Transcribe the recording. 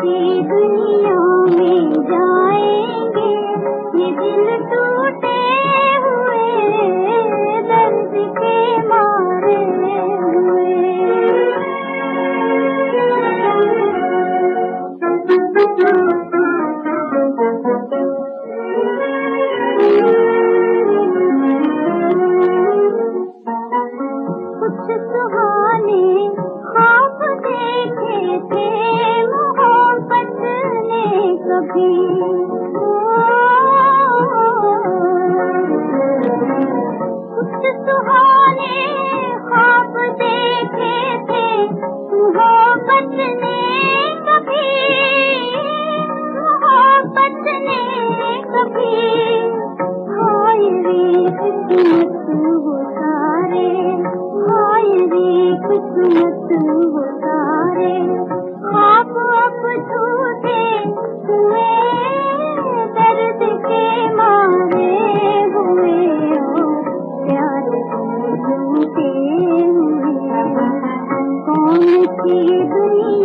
दूसरी दुनिया में जाएँगे। ये दिल तो सुहाने सुहारे देखे घर की दुनिया